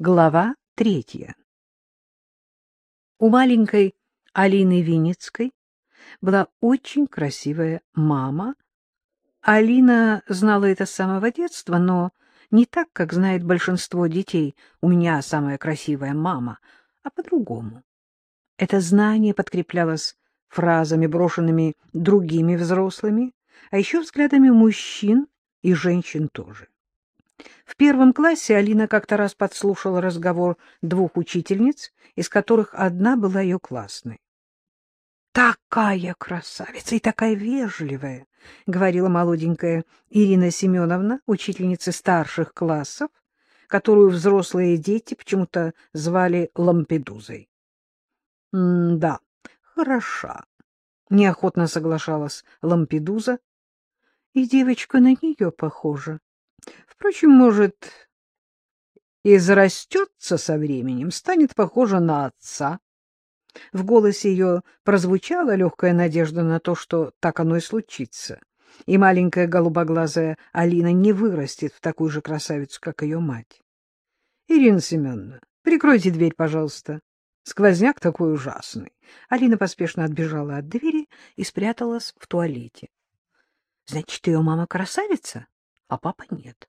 Глава третья. У маленькой Алины Винницкой была очень красивая мама. Алина знала это с самого детства, но не так, как знает большинство детей «у меня самая красивая мама», а по-другому. Это знание подкреплялось фразами, брошенными другими взрослыми, а еще взглядами мужчин и женщин тоже. В первом классе Алина как-то раз подслушала разговор двух учительниц, из которых одна была ее классной. «Такая красавица и такая вежливая!» — говорила молоденькая Ирина Семеновна, учительница старших классов, которую взрослые дети почему-то звали Лампедузой. — Да, хороша, — неохотно соглашалась Лампедуза. — И девочка на нее похожа. Впрочем, может, и зарастется со временем, станет похожа на отца. В голосе ее прозвучала легкая надежда на то, что так оно и случится, и маленькая голубоглазая Алина не вырастет в такую же красавицу, как ее мать. — Ирина Семеновна, прикройте дверь, пожалуйста. Сквозняк такой ужасный. Алина поспешно отбежала от двери и спряталась в туалете. — Значит, ее мама красавица, а папа нет.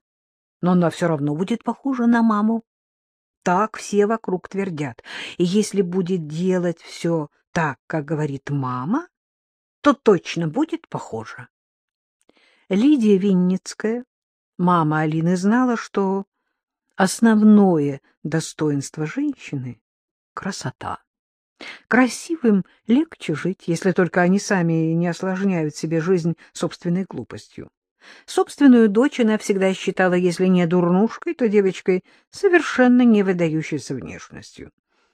Но она все равно будет похожа на маму. Так все вокруг твердят. И если будет делать все так, как говорит мама, то точно будет похожа. Лидия Винницкая, мама Алины, знала, что основное достоинство женщины — красота. Красивым легче жить, если только они сами не осложняют себе жизнь собственной глупостью. Собственную дочь она всегда считала, если не дурнушкой, то девочкой совершенно не выдающейся внешностью.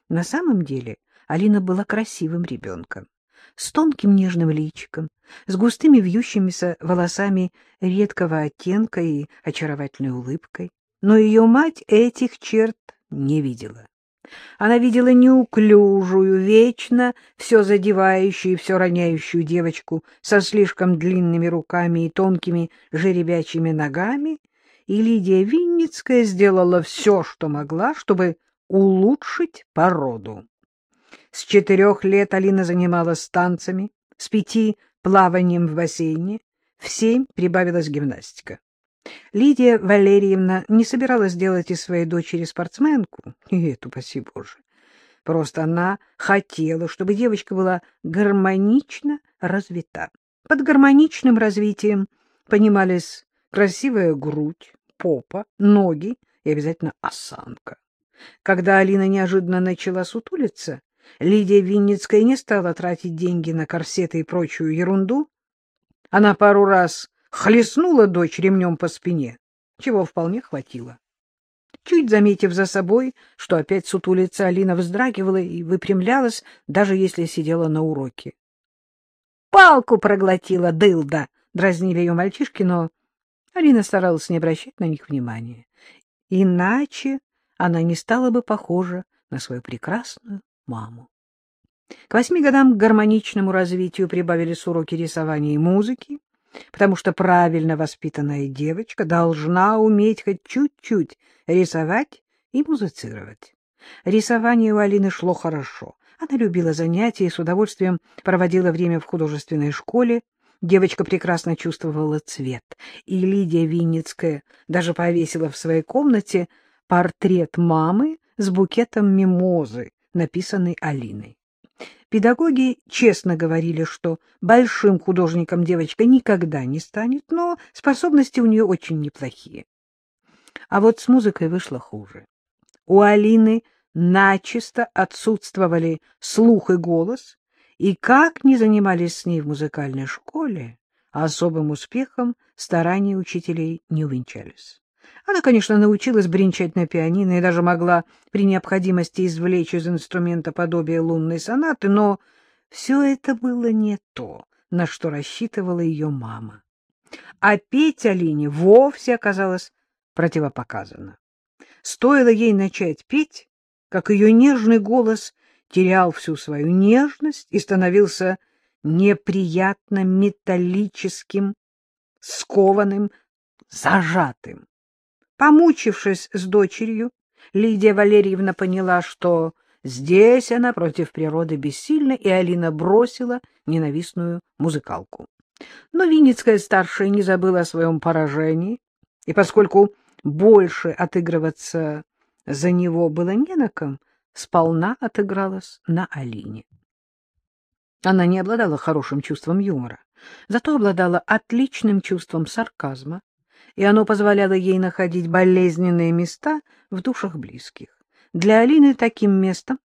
На самом деле Алина была красивым ребенком, с тонким нежным личиком, с густыми вьющимися волосами редкого оттенка и очаровательной улыбкой. Но ее мать этих черт не видела. Она видела неуклюжую, вечно все задевающую и все роняющую девочку со слишком длинными руками и тонкими жеребячими ногами, и Лидия Винницкая сделала все, что могла, чтобы улучшить породу. С четырех лет Алина занималась танцами, с пяти — плаванием в бассейне, в семь прибавилась гимнастика. Лидия Валерьевна не собиралась делать из своей дочери спортсменку, и эту, спаси Боже. Просто она хотела, чтобы девочка была гармонично развита. Под гармоничным развитием понимались красивая грудь, попа, ноги и обязательно осанка. Когда Алина неожиданно начала сутулиться, Лидия Винницкая не стала тратить деньги на корсеты и прочую ерунду. Она пару раз хлестнула дочь ремнем по спине, чего вполне хватило. Чуть заметив за собой, что опять сутулица, Алина вздрагивала и выпрямлялась, даже если сидела на уроке. — Палку проглотила, дылда! — дразнили ее мальчишки, но Алина старалась не обращать на них внимания. Иначе она не стала бы похожа на свою прекрасную маму. К восьми годам к гармоничному развитию прибавились уроки рисования и музыки, потому что правильно воспитанная девочка должна уметь хоть чуть-чуть рисовать и музицировать. Рисование у Алины шло хорошо. Она любила занятия и с удовольствием проводила время в художественной школе. Девочка прекрасно чувствовала цвет, и Лидия Винницкая даже повесила в своей комнате портрет мамы с букетом мимозы, написанный Алиной. Педагоги честно говорили, что большим художником девочка никогда не станет, но способности у нее очень неплохие. А вот с музыкой вышло хуже. У Алины начисто отсутствовали слух и голос, и как ни занимались с ней в музыкальной школе, особым успехом старания учителей не увенчались. Она, конечно, научилась бренчать на пианино и даже могла при необходимости извлечь из инструмента подобие лунной сонаты, но все это было не то, на что рассчитывала ее мама. А петь Алине вовсе оказалось противопоказано. Стоило ей начать петь, как ее нежный голос терял всю свою нежность и становился неприятно металлическим, скованным, зажатым. Помучившись с дочерью Лидия Валерьевна поняла, что здесь она против природы бессильна, и Алина бросила ненавистную музыкалку. Но Винницкая старшая не забыла о своем поражении, и поскольку больше отыгрываться за него было не на ком, сполна отыгралась на Алине. Она не обладала хорошим чувством юмора, зато обладала отличным чувством сарказма, и оно позволяло ей находить болезненные места в душах близких. Для Алины таким местом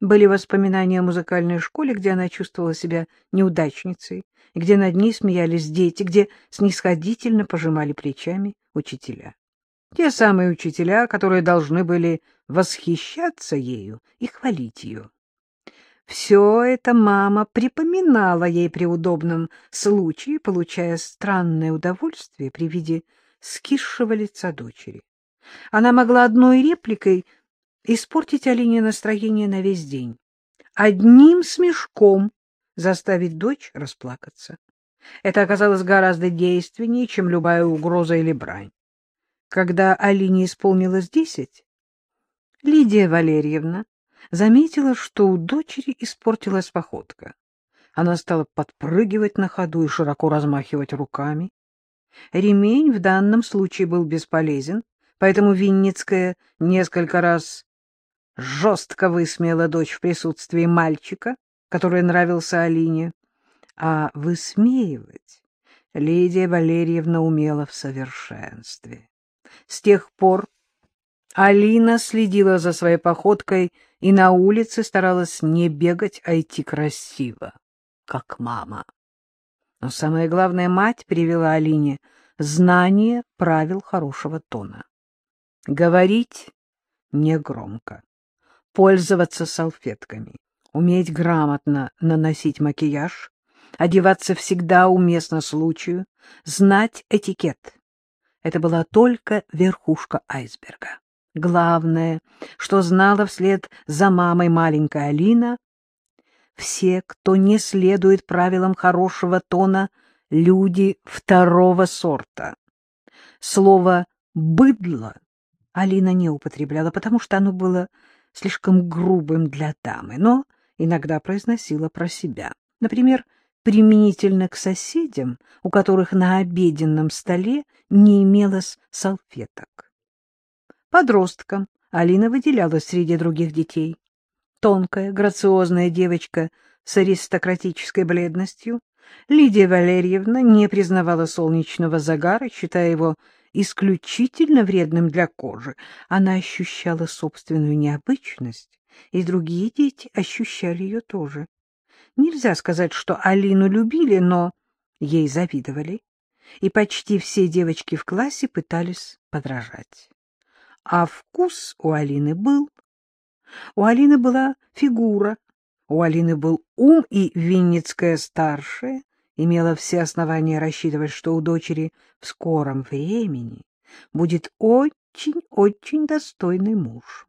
были воспоминания о музыкальной школе, где она чувствовала себя неудачницей, где над ней смеялись дети, где снисходительно пожимали плечами учителя. Те самые учителя, которые должны были восхищаться ею и хвалить ее. Все это мама припоминала ей при удобном случае, получая странное удовольствие при виде скисшего лица дочери. Она могла одной репликой испортить Алине настроение на весь день, одним смешком заставить дочь расплакаться. Это оказалось гораздо действеннее, чем любая угроза или брань. Когда Алине исполнилось десять, Лидия Валерьевна заметила, что у дочери испортилась походка. Она стала подпрыгивать на ходу и широко размахивать руками. Ремень в данном случае был бесполезен, поэтому Винницкая несколько раз жестко высмеяла дочь в присутствии мальчика, который нравился Алине. А высмеивать Лидия Валерьевна умела в совершенстве. С тех пор Алина следила за своей походкой и на улице старалась не бегать, а идти красиво, как мама. Но самое главное, мать привела Алине знание правил хорошего тона. Говорить негромко, пользоваться салфетками, уметь грамотно наносить макияж, одеваться всегда уместно случаю, знать этикет. Это была только верхушка айсберга. Главное, что знала вслед за мамой маленькая Алина, все, кто не следует правилам хорошего тона, люди второго сорта. Слово «быдло» Алина не употребляла, потому что оно было слишком грубым для дамы, но иногда произносила про себя. Например, применительно к соседям, у которых на обеденном столе не имелось салфеток. Подростком Алина выделялась среди других детей. Тонкая, грациозная девочка с аристократической бледностью, Лидия Валерьевна не признавала солнечного загара, считая его исключительно вредным для кожи. Она ощущала собственную необычность, и другие дети ощущали ее тоже. Нельзя сказать, что Алину любили, но ей завидовали, и почти все девочки в классе пытались подражать. А вкус у Алины был. У Алины была фигура, у Алины был ум, и Винницкая старшая имела все основания рассчитывать, что у дочери в скором времени будет очень-очень достойный муж.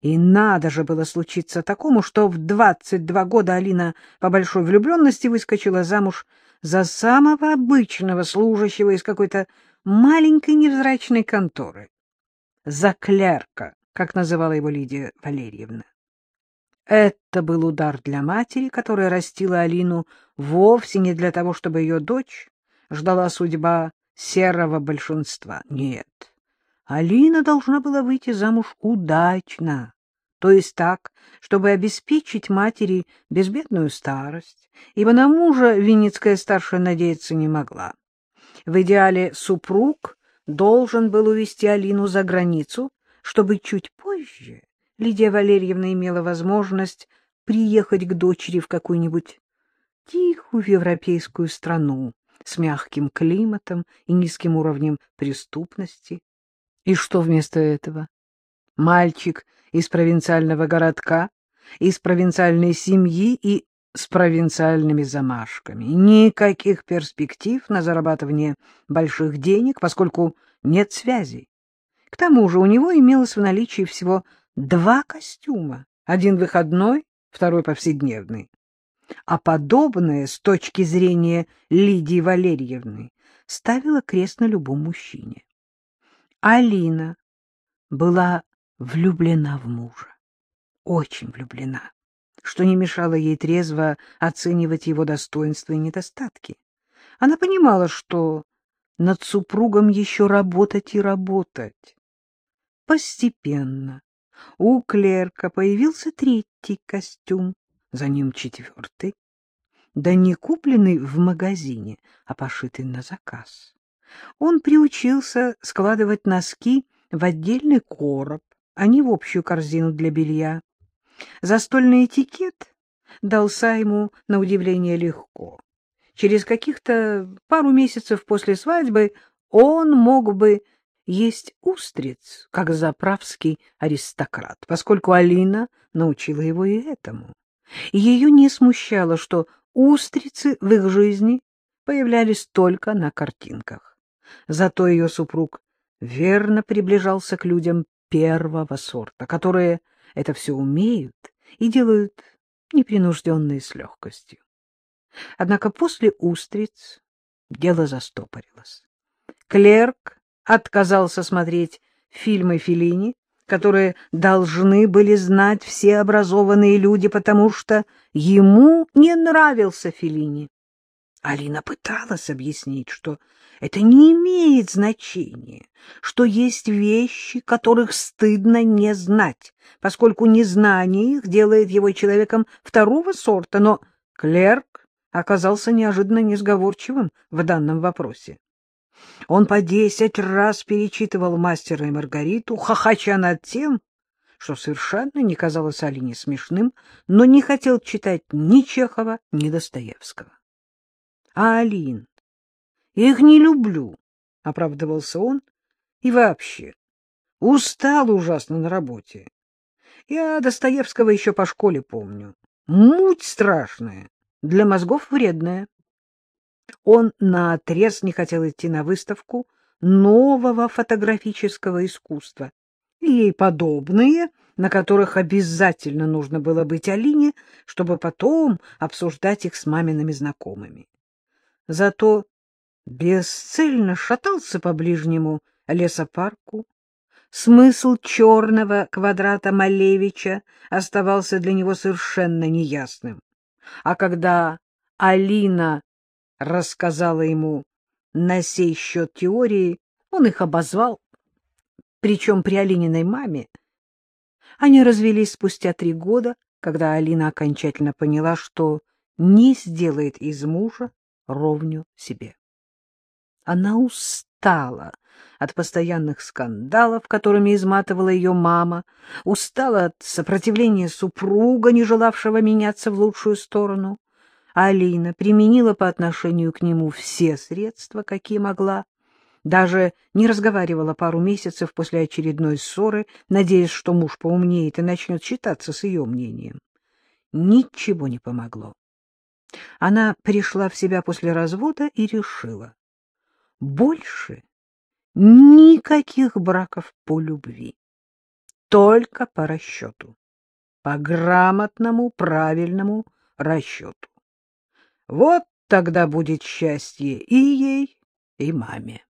И надо же было случиться такому, что в двадцать два года Алина по большой влюбленности выскочила замуж за самого обычного служащего из какой-то маленькой невзрачной конторы. За клерка, как называла его Лидия Валерьевна. Это был удар для матери, которая растила Алину вовсе не для того, чтобы ее дочь ждала судьба серого большинства. Нет, Алина должна была выйти замуж удачно, то есть так, чтобы обеспечить матери безбедную старость, ибо на мужа Винницкая старшая надеяться не могла. В идеале супруг должен был увезти Алину за границу, чтобы чуть позже Лидия Валерьевна имела возможность приехать к дочери в какую-нибудь тихую европейскую страну с мягким климатом и низким уровнем преступности. И что вместо этого? Мальчик из провинциального городка, из провинциальной семьи и с провинциальными замашками. Никаких перспектив на зарабатывание больших денег, поскольку нет связей. К тому же у него имелось в наличии всего два костюма, один выходной, второй повседневный. А подобное, с точки зрения Лидии Валерьевны, ставило крест на любом мужчине. Алина была влюблена в мужа, очень влюблена, что не мешало ей трезво оценивать его достоинства и недостатки. Она понимала, что над супругом еще работать и работать. Постепенно у клерка появился третий костюм, за ним четвертый, да не купленный в магазине, а пошитый на заказ. Он приучился складывать носки в отдельный короб, а не в общую корзину для белья. Застольный этикет дался ему, на удивление, легко. Через каких-то пару месяцев после свадьбы он мог бы есть устриц, как заправский аристократ, поскольку Алина научила его и этому. Ее не смущало, что устрицы в их жизни появлялись только на картинках. Зато ее супруг верно приближался к людям первого сорта, которые это все умеют и делают непринужденно и с легкостью. Однако после устриц дело застопорилось. Клерк отказался смотреть фильмы Феллини, которые должны были знать все образованные люди, потому что ему не нравился Феллини. Алина пыталась объяснить, что это не имеет значения, что есть вещи, которых стыдно не знать, поскольку незнание их делает его человеком второго сорта, но клерк оказался неожиданно несговорчивым в данном вопросе. Он по десять раз перечитывал «Мастера и Маргариту», хохоча над тем, что совершенно не казалось Алине смешным, но не хотел читать ни Чехова, ни Достоевского. — А Алин, их не люблю, — оправдывался он, — и вообще, устал ужасно на работе. Я Достоевского еще по школе помню. Муть страшная, для мозгов вредная. Он наотрез не хотел идти на выставку нового фотографического искусства. И ей подобные, на которых обязательно нужно было быть Алине, чтобы потом обсуждать их с мамиными знакомыми. Зато бесцельно шатался по ближнему лесопарку. Смысл черного квадрата Малевича оставался для него совершенно неясным. А когда Алина рассказала ему на сей счет теории, он их обозвал, причем при Алининой маме. Они развелись спустя три года, когда Алина окончательно поняла, что не сделает из мужа ровню себе. Она устала от постоянных скандалов, которыми изматывала ее мама, устала от сопротивления супруга, не желавшего меняться в лучшую сторону. Алина применила по отношению к нему все средства, какие могла, даже не разговаривала пару месяцев после очередной ссоры, надеясь, что муж поумнеет и начнет считаться с ее мнением. Ничего не помогло. Она пришла в себя после развода и решила. Больше никаких браков по любви, только по расчету, по грамотному, правильному расчету. Вот тогда будет счастье и ей, и маме.